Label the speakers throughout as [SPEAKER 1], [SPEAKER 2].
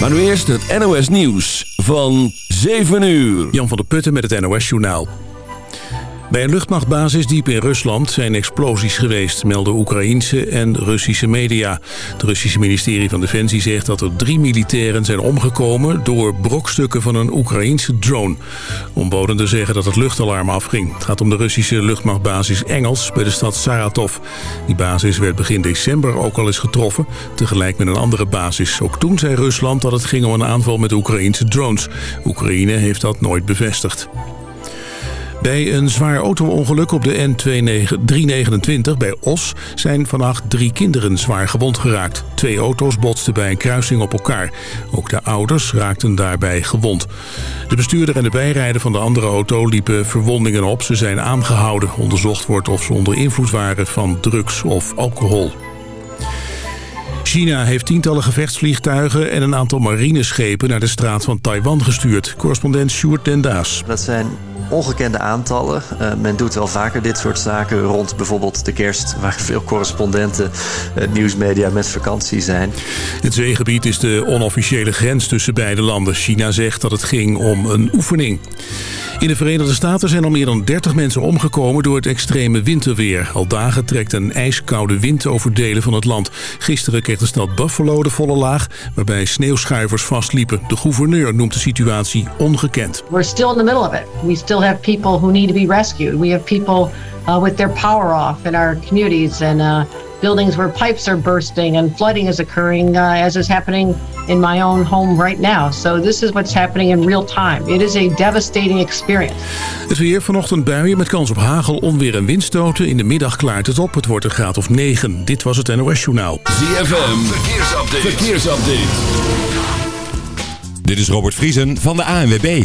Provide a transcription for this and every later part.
[SPEAKER 1] Maar nu eerst het NOS Nieuws van 7 uur.
[SPEAKER 2] Jan van der Putten met het NOS Journaal. Bij een luchtmachtbasis diep in Rusland zijn explosies geweest, melden Oekraïense en Russische media. Het Russische ministerie van Defensie zegt dat er drie militairen zijn omgekomen door brokstukken van een Oekraïense drone. Omwonenden zeggen dat het luchtalarm afging. Het gaat om de Russische luchtmachtbasis Engels bij de stad Saratov. Die basis werd begin december ook al eens getroffen, tegelijk met een andere basis. Ook toen zei Rusland dat het ging om een aanval met Oekraïense drones. Oekraïne heeft dat nooit bevestigd. Bij een zwaar auto-ongeluk op de N329 bij Os zijn vannacht drie kinderen zwaar gewond geraakt. Twee auto's botsten bij een kruising op elkaar. Ook de ouders raakten daarbij gewond. De bestuurder en de bijrijder van de andere auto liepen verwondingen op. Ze zijn aangehouden. Onderzocht wordt of ze onder invloed waren van drugs of alcohol. China heeft tientallen gevechtsvliegtuigen en een aantal marineschepen naar de straat van Taiwan gestuurd. Correspondent Sjoerd Dendaas.
[SPEAKER 3] Dat zijn ongekende aantallen. Uh, men doet wel vaker dit soort zaken rond bijvoorbeeld de kerst... waar veel correspondenten, uh, nieuwsmedia met vakantie zijn.
[SPEAKER 2] Het zeegebied is de onofficiële grens tussen beide landen. China zegt dat het ging om een oefening. In de Verenigde Staten zijn al meer dan 30 mensen omgekomen door het extreme winterweer. Al dagen trekt een ijskoude wind over delen van het land. Gisteren kreeg de stad Buffalo de volle laag, waarbij sneeuwschuivers vastliepen. De gouverneur noemt de situatie ongekend.
[SPEAKER 4] We're still in the middle of it. We still have people who need to be rescued. We have people uh, with their power off in our communities and uh, buildings where pipes are bursting and flooding is occurring uh, as is happening in my own home right now. So this is what's happening in real time. It is a devastating experience.
[SPEAKER 2] Het weer vanochtend buien met kans op hagel, onweer en windstoten. In de middag klaart het op. Het wordt een graad of 9. Dit was het NOS Journaal.
[SPEAKER 1] ZFM, verkeersupdate. verkeersupdate.
[SPEAKER 5] Dit is Robert Vriesen van de ANWB.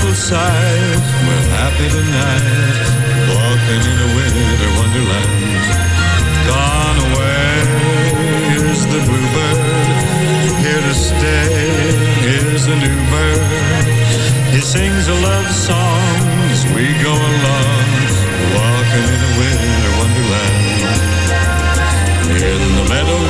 [SPEAKER 6] beautiful sight. We're happy tonight, walking in a winter wonderland. Gone away is the bluebird, here to stay is a new bird. He sings a love song as we go along, walking in a winter wonderland. In the meadow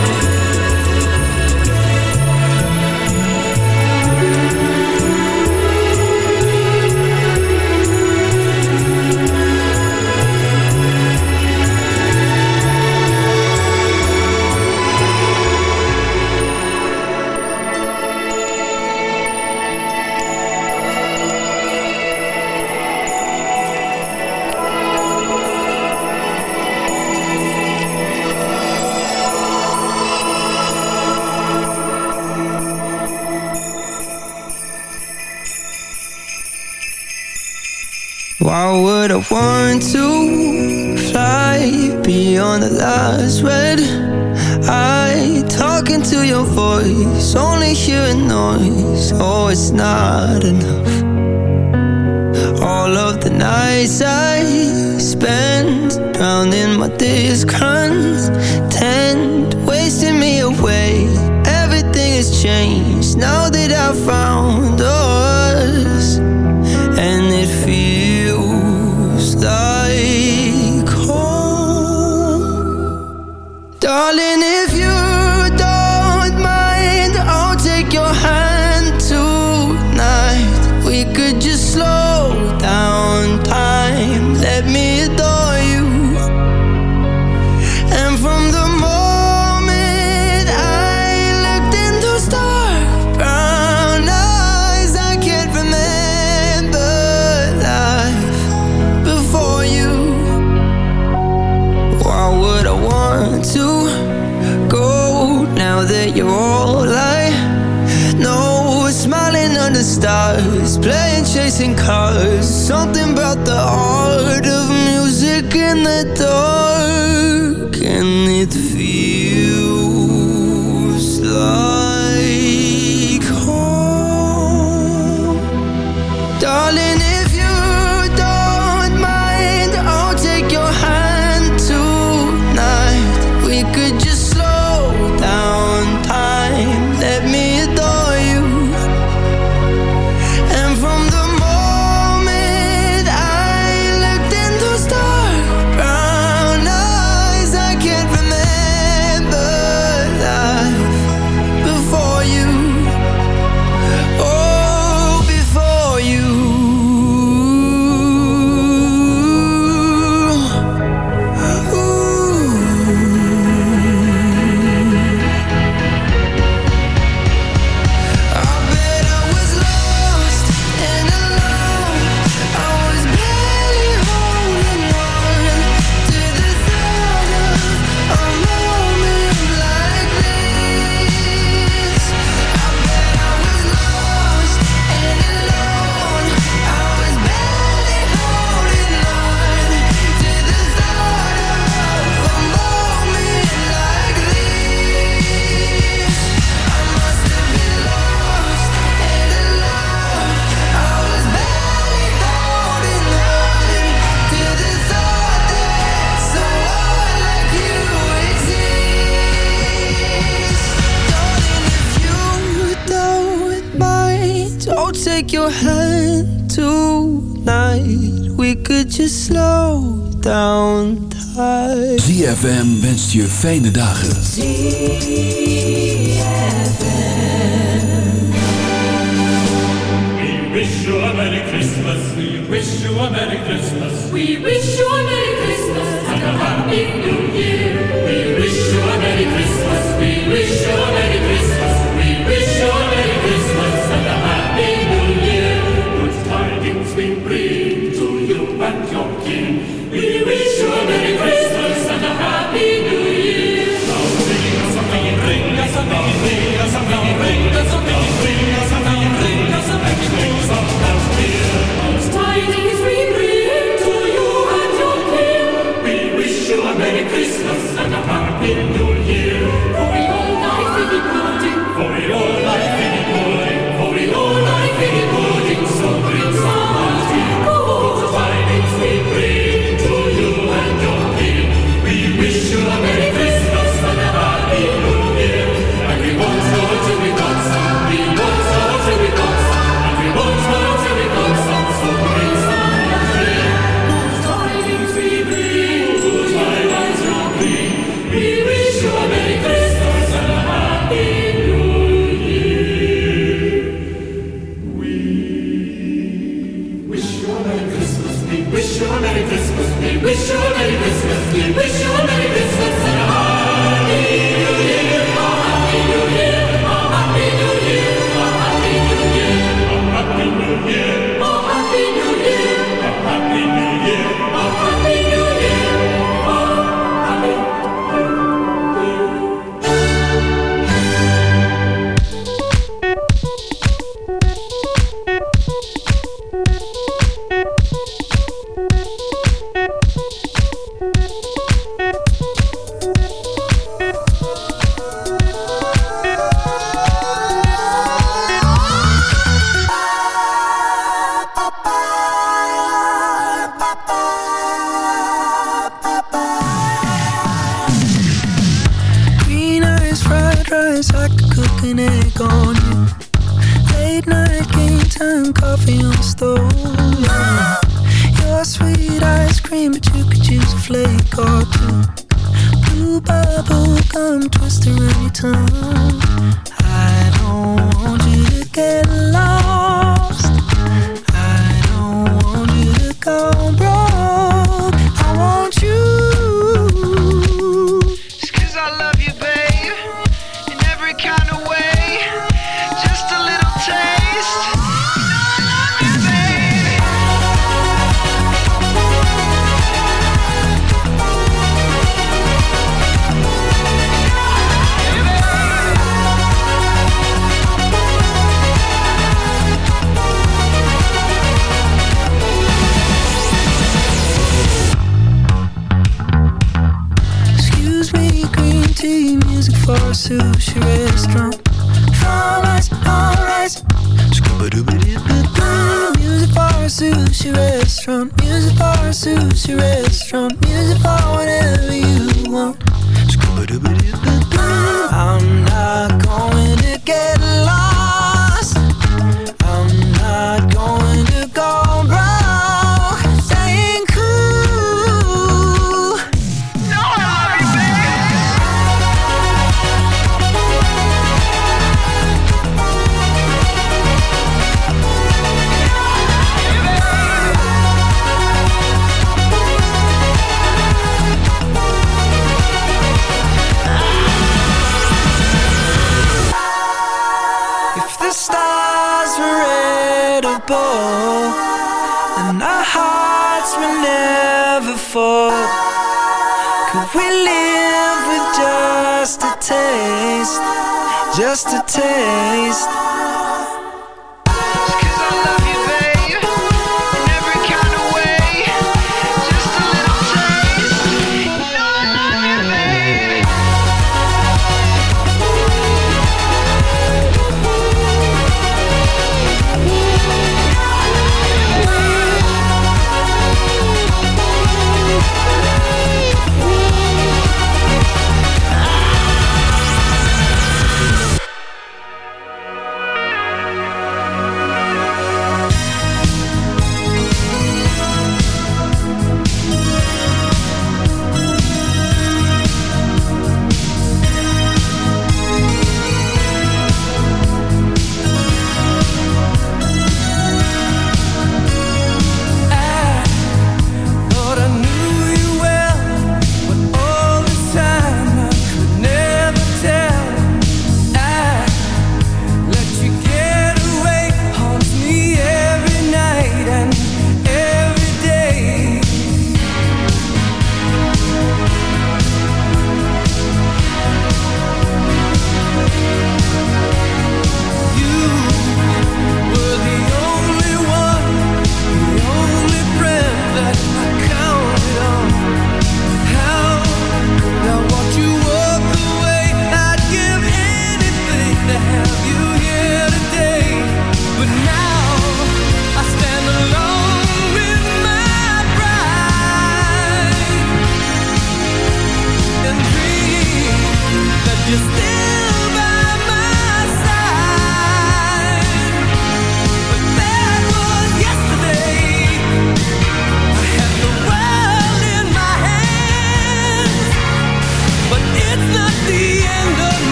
[SPEAKER 7] it's not enough. All of the nights I spend Drowning my discontent Wasting me away. Everything has changed Now that I've found oh,
[SPEAKER 1] fijne dagen.
[SPEAKER 8] Sushi restaurant.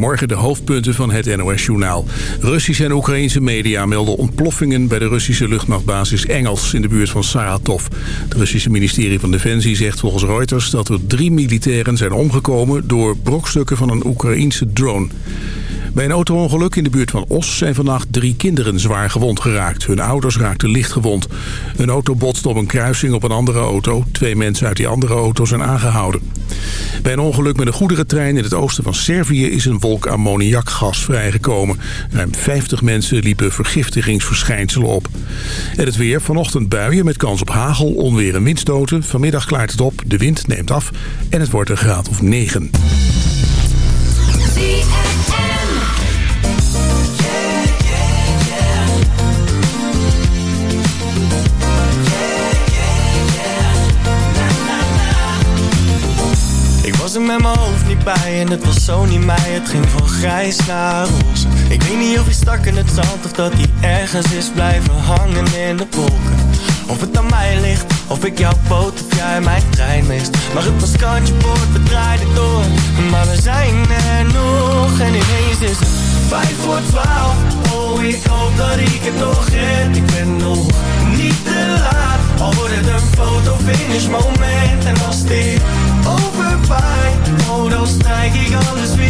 [SPEAKER 2] Goedemorgen, de hoofdpunten van het NOS-journaal. Russische en Oekraïnse media melden ontploffingen bij de Russische luchtmachtbasis Engels in de buurt van Saratov. Het Russische ministerie van Defensie zegt volgens Reuters dat er drie militairen zijn omgekomen door brokstukken van een Oekraïense drone. Bij een autoongeluk in de buurt van Os zijn vannacht drie kinderen zwaar gewond geraakt. Hun ouders raakten licht gewond. Een auto botste op een kruising op een andere auto. Twee mensen uit die andere auto zijn aangehouden. Bij een ongeluk met een goederentrein in het oosten van Servië is een wolk ammoniakgas vrijgekomen. Ruim 50 mensen liepen vergiftigingsverschijnselen op. En het weer, vanochtend buien met kans op hagel, onweer en windstoten. Vanmiddag klaart het op, de wind neemt af en het wordt een graad of 9.
[SPEAKER 9] Bij en het was zo niet mij. Het ging van grijs naar roze. Ik weet niet of hij stak in het zand Of dat hij ergens is blijven hangen in de wolken. Of het aan mij ligt, of ik jouw boot of jij mijn trein mist. Maar het was kantje boord, we draaiden door. Maar we zijn er nog en ineens is het vijf voor twaalf. Oh, ik hoop dat ik het nog red. Ik ben nog niet te laat. Al wordt het een fotofinish moment En als dit overwaait Oh, dan ik alles weer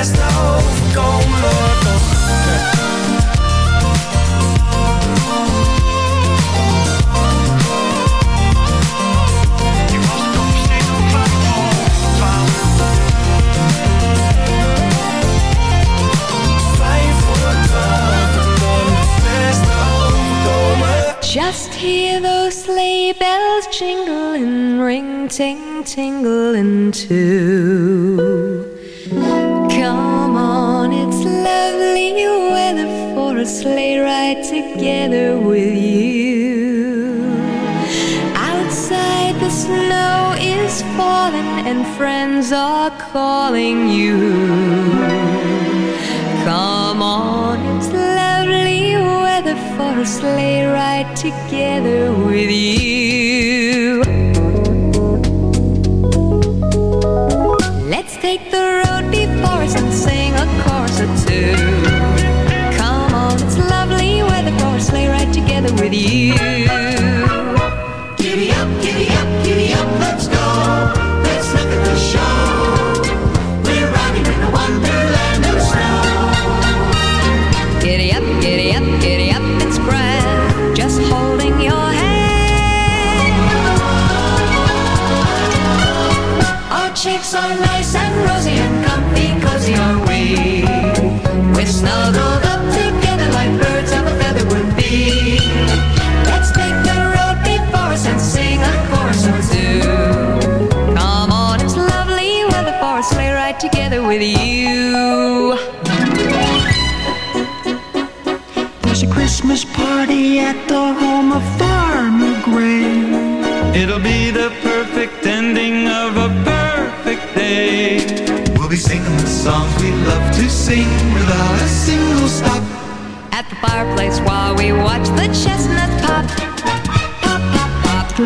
[SPEAKER 9] Het beste overkomen.
[SPEAKER 10] Just hear those sleigh bells jingling, ring ting tingling too. And friends are calling you. Come on, it's lovely weather for a sleigh ride together with you.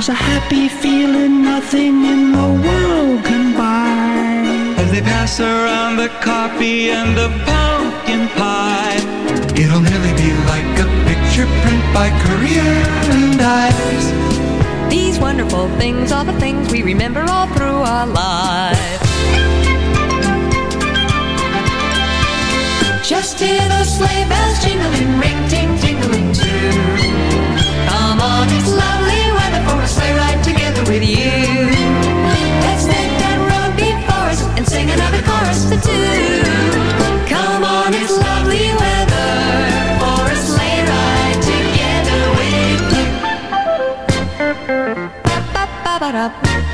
[SPEAKER 11] There's a happy feeling nothing in the world can buy.
[SPEAKER 12] As they pass around the coffee and the pumpkin pie.
[SPEAKER 13] It'll nearly be like a picture print by Career and Ives.
[SPEAKER 10] These wonderful things are the things we remember all through our lives.
[SPEAKER 14] Just hear those sleigh bells jingling, ring ting tingling too.
[SPEAKER 10] Come on,
[SPEAKER 14] It's lovely weather for a sleigh ride together with you. Let's take that road before us and sing another chorus or two. Come on, it's lovely weather for a sleigh ride together with you.
[SPEAKER 10] Ba-ba-da.
[SPEAKER 15] gotta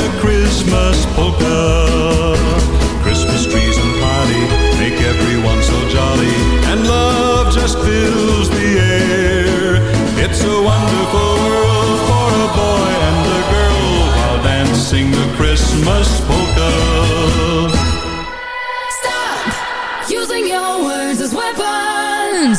[SPEAKER 6] the Christmas polka. Christmas trees and party make everyone so jolly, and love just fills the air. It's a wonderful world for a boy and a girl while dancing the Christmas polka.
[SPEAKER 16] Stop using your words as weapons.